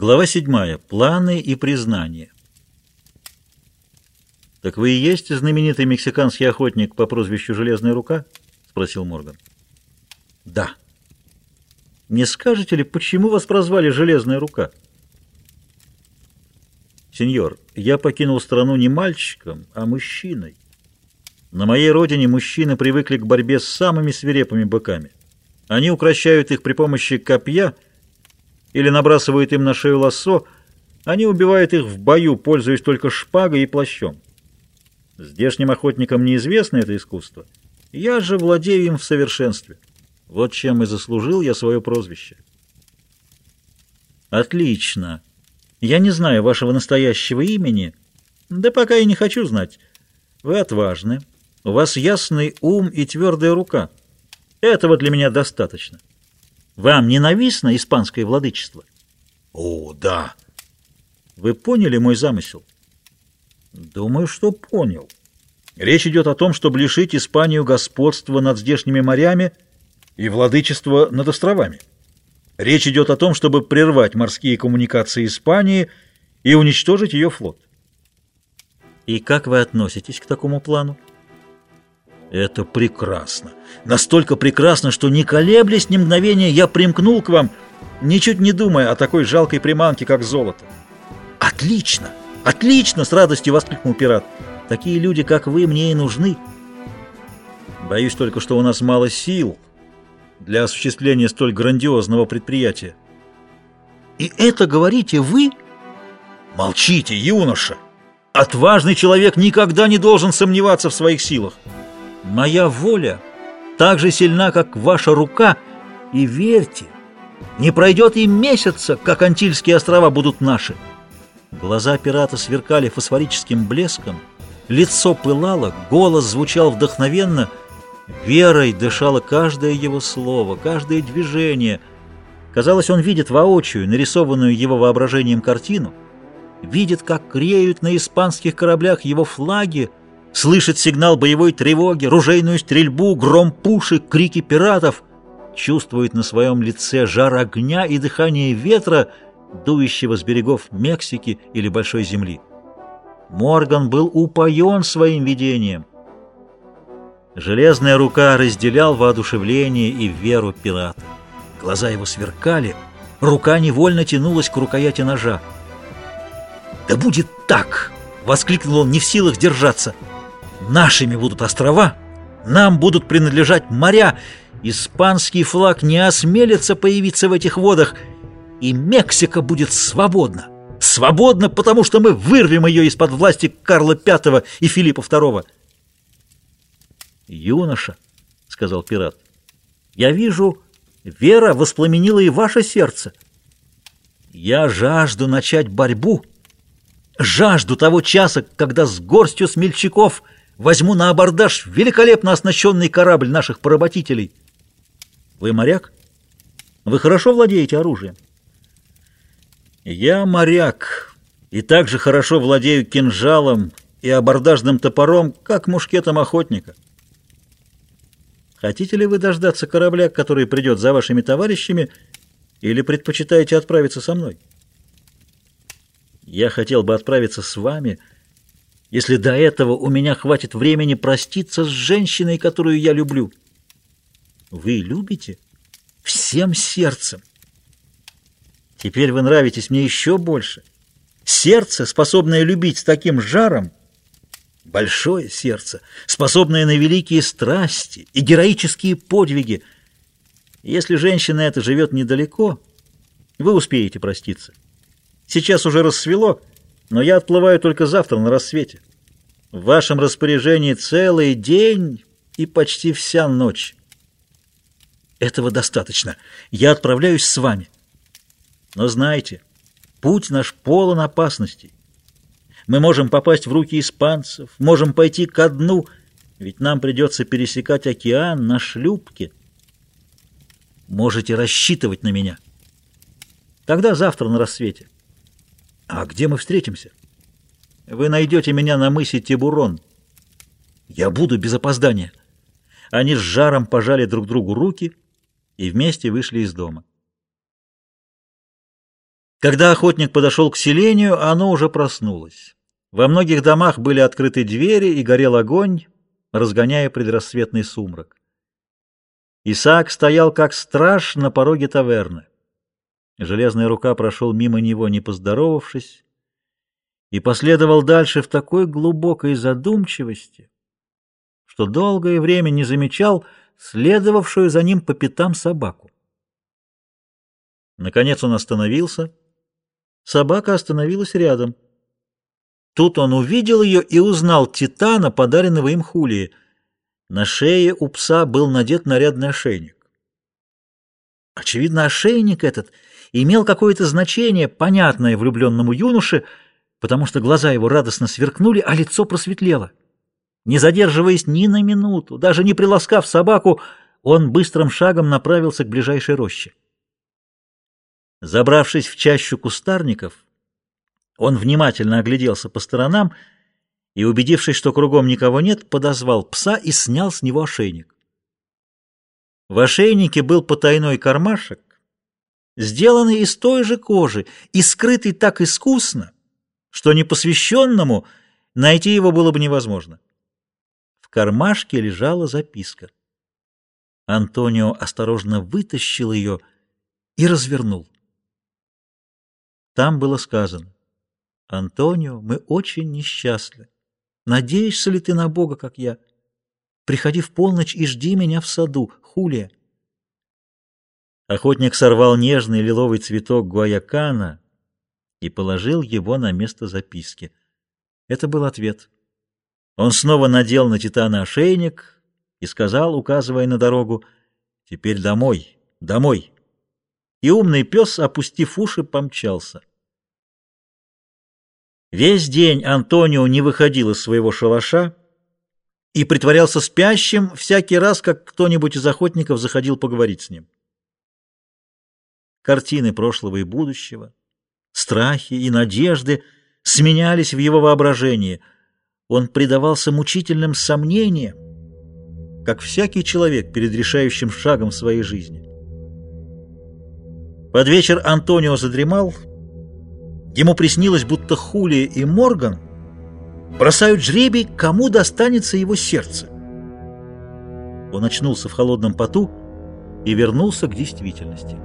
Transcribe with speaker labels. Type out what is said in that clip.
Speaker 1: Глава 7. Планы и признание. «Так вы и есть знаменитый мексиканский охотник по прозвищу Железная рука?» — спросил Морган. «Да». «Не скажете ли, почему вас прозвали Железная рука?» «Сеньор, я покинул страну не мальчиком, а мужчиной. На моей родине мужчины привыкли к борьбе с самыми свирепыми быками. Они укращают их при помощи копья — или набрасывают им на шею лассо, они убивают их в бою, пользуясь только шпагой и плащом. Здешним охотникам неизвестно это искусство. Я же владею им в совершенстве. Вот чем и заслужил я свое прозвище. Отлично. Я не знаю вашего настоящего имени, да пока и не хочу знать. Вы отважны, у вас ясный ум и твердая рука. Этого для меня достаточно. Вам ненавистно испанское владычество?
Speaker 2: О, да.
Speaker 1: Вы поняли мой замысел? Думаю, что понял. Речь идет о том, чтобы лишить Испанию господства над здешними морями и владычества над островами. Речь идет о том, чтобы прервать морские коммуникации Испании и уничтожить ее флот. И как вы относитесь к такому плану? Это прекрасно. Настолько прекрасно, что не колеблясь ни мгновения, я примкнул к вам, ничуть не думая о такой жалкой приманке, как золото. Отлично! Отлично! С радостью воскликнул пират. Такие люди, как вы, мне и нужны. Боюсь только, что у нас мало сил для осуществления столь грандиозного предприятия. И это говорите вы? Молчите, юноша! Отважный человек никогда не должен сомневаться в своих силах. Моя воля так же сильна, как ваша рука, и верьте, не пройдет и месяца, как Антильские острова будут наши. Глаза пирата сверкали фосфорическим блеском, лицо пылало, голос звучал вдохновенно, верой дышало каждое его слово, каждое движение. Казалось, он видит воочию нарисованную его воображением картину, видит, как креют на испанских кораблях его флаги, слышит сигнал боевой тревоги, ружейную стрельбу, гром пушек, крики пиратов, чувствует на своем лице жар огня и дыхание ветра, дующего с берегов Мексики или Большой Земли. Морган был упоен своим видением. Железная рука разделял воодушевление и веру пирата. Глаза его сверкали, рука невольно тянулась к рукояти ножа. «Да будет так!» — воскликнул он, не в силах держаться — Нашими будут острова, нам будут принадлежать моря. Испанский флаг не осмелится появиться в этих водах, и Мексика будет свободна. Свободна, потому что мы вырвем ее из-под власти Карла V и Филиппа II. «Юноша», — сказал пират, — «я вижу, вера воспламенила и ваше сердце. Я жажду начать борьбу, жажду того часа, когда с горстью смельчаков — возьму на абордаж великолепно оснащенный корабль наших поработителей. Вы моряк? Вы хорошо владеете оружием? Я моряк и также хорошо владею кинжалом и абордажным топором, как мушкетом охотника. Хотите ли вы дождаться корабля, который придет за вашими товарищами, или предпочитаете отправиться со мной? Я хотел бы отправиться с вами, — если до этого у меня хватит времени проститься с женщиной, которую я люблю. Вы любите? Всем сердцем. Теперь вы нравитесь мне еще больше. Сердце, способное любить с таким жаром, большое сердце, способное на великие страсти и героические подвиги. Если женщина эта живет недалеко, вы успеете проститься. Сейчас уже рассвело, но я отплываю только завтра на рассвете. В вашем распоряжении целый день и почти вся ночь. Этого достаточно. Я отправляюсь с вами. Но знайте, путь наш полон опасностей. Мы можем попасть в руки испанцев, можем пойти ко дну, ведь нам придется пересекать океан на шлюпке. Можете рассчитывать на меня. Тогда завтра на рассвете. А где мы встретимся? Вы найдете меня на мысе Тибурон. Я буду без опоздания. Они с жаром пожали друг другу руки и вместе вышли из дома. Когда охотник подошел к селению, оно уже проснулось. Во многих домах были открыты двери и горел огонь, разгоняя предрассветный сумрак. Исаак стоял как страж на пороге таверны. Железная рука прошел мимо него, не поздоровавшись, и последовал дальше в такой глубокой задумчивости, что долгое время не замечал следовавшую за ним по пятам собаку. Наконец он остановился. Собака остановилась рядом. Тут он увидел ее и узнал Титана, подаренного им Хулии. На шее у пса был надет нарядный ошейник. Очевидно, ошейник этот имел какое-то значение, понятное влюбленному юноше, потому что глаза его радостно сверкнули, а лицо просветлело. Не задерживаясь ни на минуту, даже не приласкав собаку, он быстрым шагом направился к ближайшей роще. Забравшись в чащу кустарников, он внимательно огляделся по сторонам и, убедившись, что кругом никого нет, подозвал пса и снял с него ошейник. В ошейнике был потайной кармашек, сделанный из той же кожи и скрытый так искусно, что непосвященному найти его было бы невозможно. В кармашке лежала записка. Антонио осторожно вытащил ее и развернул. Там было сказано, «Антонио, мы очень несчастны. Надеешься ли ты на Бога, как я? Приходи в полночь и жди меня в саду, Хулия». Охотник сорвал нежный лиловый цветок гуаякана и положил его на место записки. Это был ответ. Он снова надел на Титана ошейник и сказал, указывая на дорогу, «Теперь домой, домой». И умный пес, опустив уши, помчался. Весь день Антонио не выходил из своего шалаша и притворялся спящим всякий раз, как кто-нибудь из охотников заходил поговорить с ним. Картины прошлого и будущего, страхи и надежды сменялись в его воображении. Он предавался мучительным сомнениям, как всякий человек перед решающим шагом в своей жизни. Под вечер Антонио задремал, Ему приснилось, будто Хулия и Морган бросают жребий, кому достанется его сердце. Он очнулся в холодном поту и вернулся к действительности.